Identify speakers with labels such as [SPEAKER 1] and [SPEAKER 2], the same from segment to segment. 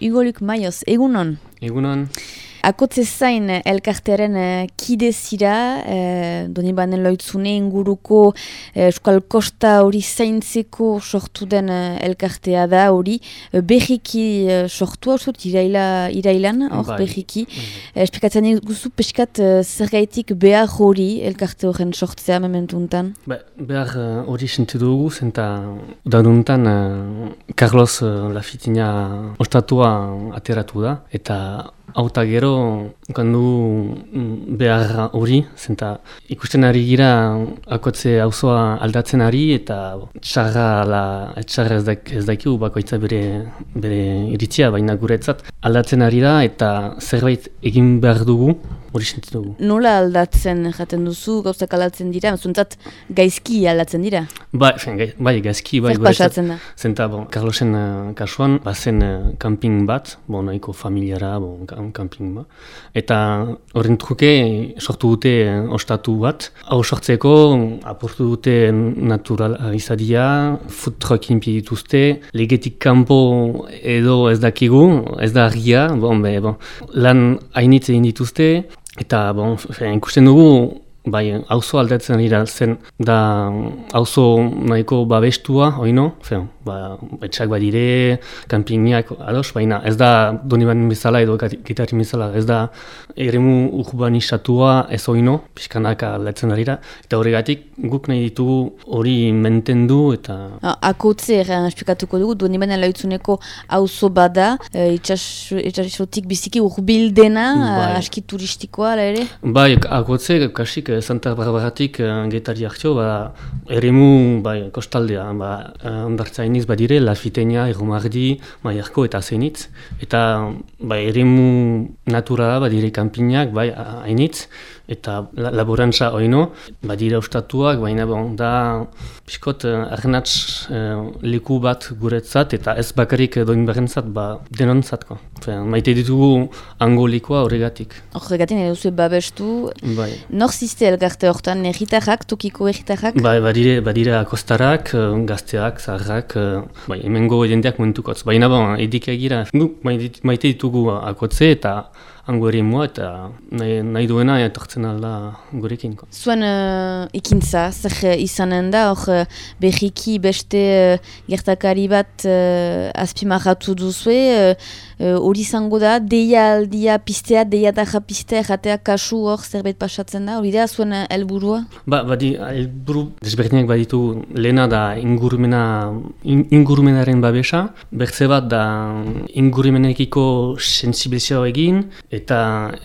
[SPEAKER 1] Igoluk Maioz, egunon?
[SPEAKER 2] Egunon.
[SPEAKER 1] Akotze zain elkartearen uh, kide zira, uh, doni banen loitzune inguruko uh, Euskal Kosta hori zaintzeko sortu den uh, elkartea da hori uh, behiki uh, sortu hau iraila, irailan, hor bai. Bai. Uh, espikatzen guzu peskat uh, zer gaitik behar hori elkarte horren sortzea mementuntan?
[SPEAKER 2] Be, behar hori uh, sentu dugu, zenta danuntan uh, Carlos uh, Lafitina ostatua ateratu da, eta Auta gero, kandu mm, behar hori, zenta ikusten ari gira akotze auzoa aldatzen ari eta txarra, la, txarra ez, daik, ez daikiu bakoitza bere, bere iritzia, baina guretzat aldatzen ari da eta zerbait egin behar dugu hori dugu.
[SPEAKER 1] Nola aldatzen jaten duzu, gauzak aldatzen dira, zuntzat gaizki aldatzen dira?
[SPEAKER 2] Ba, gai, bai, gaizki, bai.
[SPEAKER 1] Zer pasatzen da?
[SPEAKER 2] Zenta, bon, Carlosen uh, kasuan, bazen uh, camping bat, bon, nahiko familiara, bon, camping bat. Eta horren truke, sortu dute uh, ostatu bat. Hau sortzeko, aportu dute natural izadia, food truck dituzte, legetik kanpo edo ez dakigu, ez da argia, bon, be, bon, lan hainitze dituzte, Eta, bon, ikusten dugu, bai, auzo aldatzen dira zen, da auzo nahiko babestua, oino, fen, ba, etxak badire, kampiniak, ados, baina ez da doni bezala edo gitarri bezala, ez da eremu urbanizatua ez oino, pixkanak aldatzen dira, eta horregatik guk nahi ditugu hori mentendu eta...
[SPEAKER 1] Akotze, erran esplikatuko dugu, doni baina lautzuneko auzo bada, e, itxasotik biziki urbildena, bai. aski turistikoa, ere?
[SPEAKER 2] Bai, akotze, kasik, Eh, Santa Barbaratik uh, getari hartio, ba, eremu bai, kostaldea, ba, uh, ondartzainiz badire, Lafitenia, Erromardi, Maiarko eta Zenitz. Eta ba, eremu naturala badire kanpinak, bai, hainitz, eta la, laborantza oino, badire ustatuak, baina bon, da piskot arnatz uh, leku bat guretzat, eta ez bakarrik doin berentzat, ba, denontzatko. Maite ditugu angolikoa horregatik.
[SPEAKER 1] Horregatik, nire duzu babestu. Bai. Nor ziste elgarte horretan, erritarrak, tokiko erritarrak?
[SPEAKER 2] Bai, badire, badire akostarak, eh, gazteak, zaharrak, eh, bai, emengo edendeak momentukotz. Baina, bon, edik egira, maite ditugu akotze eta hango ere mua eta nahi, nahi duena etortzen alda gurekin.
[SPEAKER 1] Zuen uh, ikintza, zer izanen da, hor behiki beste uh, gertakari bat uh, azpimarratu duzue, hori uh, izango da, deia aldia pistea, deia daja pistea, jatea kasu hor zerbait pasatzen da, hori da zuen helburua?
[SPEAKER 2] Ba, badi, helburu desberdinak baditu lehena da ingurumena, in, ingurumenaren babesa, bertze bat da ingurumenekiko sensibilizioa egin, eta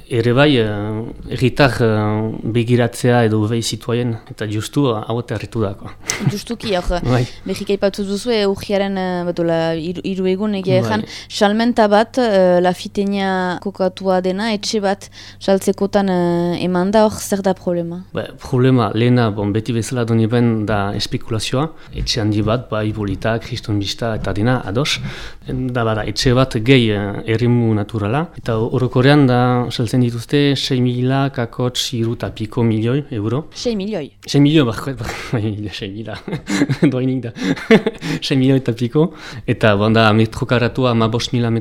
[SPEAKER 2] ere bai erritar uh, begiratzea edo behi zituaien eta justu uh, hau eta erritu dako.
[SPEAKER 1] Justuki, hor, bai. behik eipatu duzu, e, urgiaren uh, iru, egun egia bai. salmenta bat, uh, lafitenia kokatua dena, etxe bat saltzekotan uh, eman da, hor zer da problema?
[SPEAKER 2] Ba, problema, lehena, bon, beti bezala doni ben da espekulazioa, etxe handi bat, bai bolita, kriston bista eta dena, ados, da bada, etxe bat gehi errimu naturala, eta orokorean da saltzen dituzte 6 mila kakotx iru piko milioi euro.
[SPEAKER 1] 6 milioi?
[SPEAKER 2] 6 milioi, bai, bai, 6 mila, doinik da. 6 milioi eta piko, eta bon, da metrokaratua, ma bost mila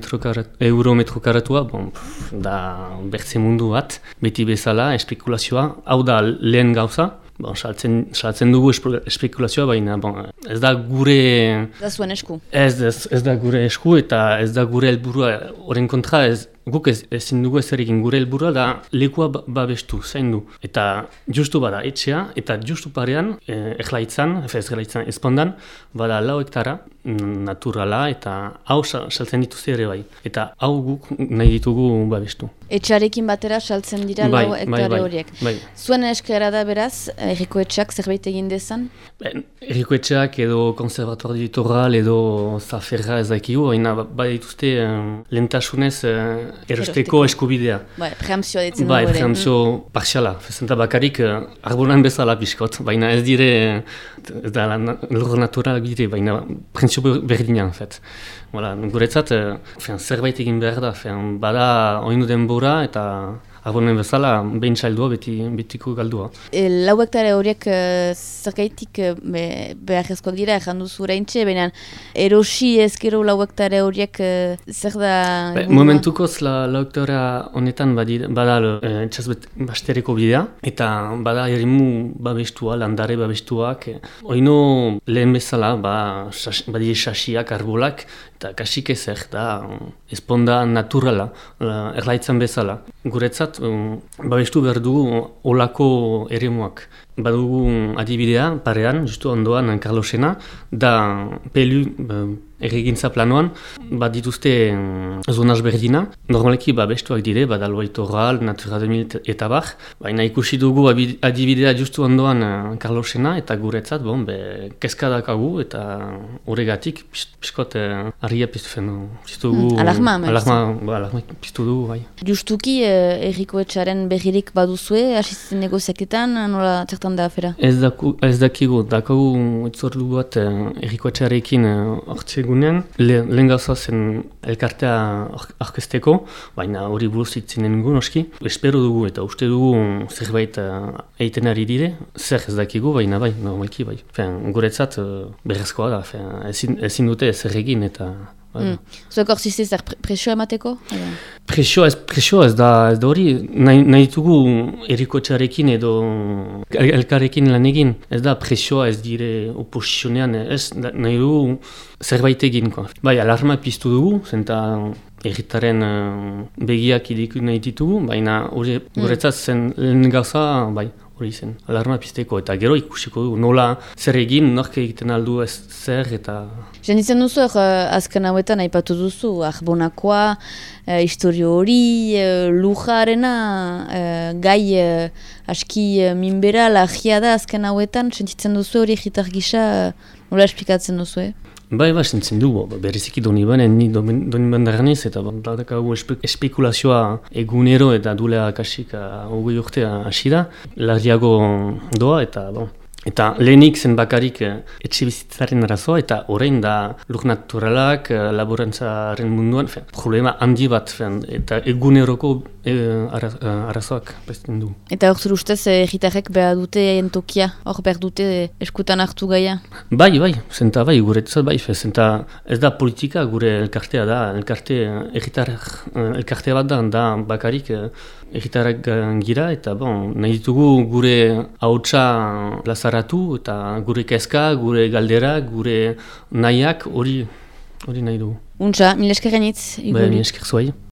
[SPEAKER 2] euro metrokaratua, bon, da bertze mundu bat, beti bezala, espekulazioa, hau da lehen gauza, Bon, saltzen, saltzen dugu espekulazioa, baina bon, ez da gure...
[SPEAKER 1] Da zuen esku.
[SPEAKER 2] Ez, ez, ez da gure esku eta ez da gure helburua horren kontra ez, guk ez, ezin dugu ez egin gure helburua da lekua ba, babestu, zain du. Eta justu bada etxea, eta justu parean, eh, erlaitzan, ez erlaitzan ezpondan, bada lau hektara naturala eta hau saltzen dituzte ere bai. Eta hau guk nahi ditugu babestu.
[SPEAKER 1] Etxarekin batera saltzen dira bai, lau bai, hektare bai, horiek.
[SPEAKER 2] Bai.
[SPEAKER 1] Zuen eskera da beraz, erriko etxeak zerbait egin dezan?
[SPEAKER 2] Ben, erriko etxeak edo konservatuar litoral edo zaferra ez dakigu, baina bai dituzte uh, lentasunez uh, erosteko eskubidea.
[SPEAKER 1] Bai, prehamzioa ditzen
[SPEAKER 2] bai, prehamzio mm. parxiala. Zenta bakarik uh, arbonan bezala biskot, baina ez dire, ez da lor natural dire, baina prentzio berdinean, fet. Voilà, guretzat, uh, zerbait egin behar da, fen, bada oinu denbora eta arbonen bezala, behin txaldua beti, betiko galdua.
[SPEAKER 1] E, lau hektare horiek zergaitik uh, be, behar ezko dira, jandu zure intxe, baina erosi ezkero lau hektare horiek uh, zer da...
[SPEAKER 2] Be, momentukoz la, lau hektare honetan bada uh, txasbet bastereko bidea, eta bada erimu babestua, landare babestuak, oino lehen bezala, ba, badire sasiak, arbolak, eta kasik ezer da esponda naturala, erlaitzen bezala. Guretzat, um, babestu behar dugu olako eremuak. Badugu adibidea, parean, justu ondoan, Carlosena, da pelu, erregintza planoan, bat dituzte mm, zonaz berdina. Normaleki ba, bestuak dire, bat albaito ral, natura 2000 eta bar. Baina ikusi dugu adibidea justu ondoan uh, Carlosena eta guretzat, bon, be, dakagu eta horregatik piskot uh, argia piztu fen. Piztu dugu...
[SPEAKER 1] Hmm, alarma,
[SPEAKER 2] alarma, ba, alarma piztu dugu, bai.
[SPEAKER 1] Justuki uh, erriko etxaren behirik baduzue, asitzen negoziaketan, nola zertan da afera?
[SPEAKER 2] Ez, daku, ez dakigu, dakagu itzordu bat uh, erriko etxarekin uh, egunean, lehen gauza elkartea orkesteko, baina hori buruz itzinen dugu noski. Espero dugu eta uste dugu zerbait egiten ari dire, zer ez dakigu, baina bai, normalki bai. Guretzat berrezkoa da, ezin, ezin dute zer egin eta
[SPEAKER 1] Mm. Zuek hor zizte zer presio emateko?
[SPEAKER 2] Presio ez, presio ez da, ez da hori, nahi, nahi dugu erikotxarekin edo elkarrekin lan egin. Ez da presioa ez dire oposizionean, ez nahi dugu zerbait egin. Ko. Bai, alarma piztu dugu, zenta erritaren uh, begiak idiku nahi ditugu, baina hori mm. guretzat zen lehen gauza, bai, hori zen, alarma pizteko, eta gero ikusiko du, nola zer egin, norke egiten aldu ez zer, eta...
[SPEAKER 1] Zenditzen duzu, uh, azken hauetan aipatu duzu, ahbonakoa, uh, historio hori, uh, lujarena, uh, gai uh, aski uh, minbera, lagia da azken hauetan, sentitzen duzu hori egitar gisa, nola esplikatzen duzu, eh?
[SPEAKER 2] Bai, bai, zentzen du, berriziki doni banen, ni doni bandaranez, eta badakagu espekulazioa egunero eta dulea kasik hogei urtea hasi da. Larriago doa eta, bon, Eta lehenik zen bakarik eh, etxe bizitzaren arazoa, eta orain da lur naturalak, eh, laborantzaren munduan, fen, problema handi bat, fen, eta eguneroko eh, arazoak bezten du.
[SPEAKER 1] Eta hor zuru ustez, egitarrek behar dute entokia, hor behar dute eskutan hartu gaia?
[SPEAKER 2] Bai, bai, zenta bai, gure bai, zenta ez da politika gure elkartea da, elkarte, egitarrek, elkartea bat da, da bakarik egitarrak gira, eta bon, nahi ditugu gure hautsa plazara eta gure kezka, gure galdera, gure nahiak hori hori nahi dugu.
[SPEAKER 1] Untza, mil esker gainitz.
[SPEAKER 2] Ba, mil esker zuai.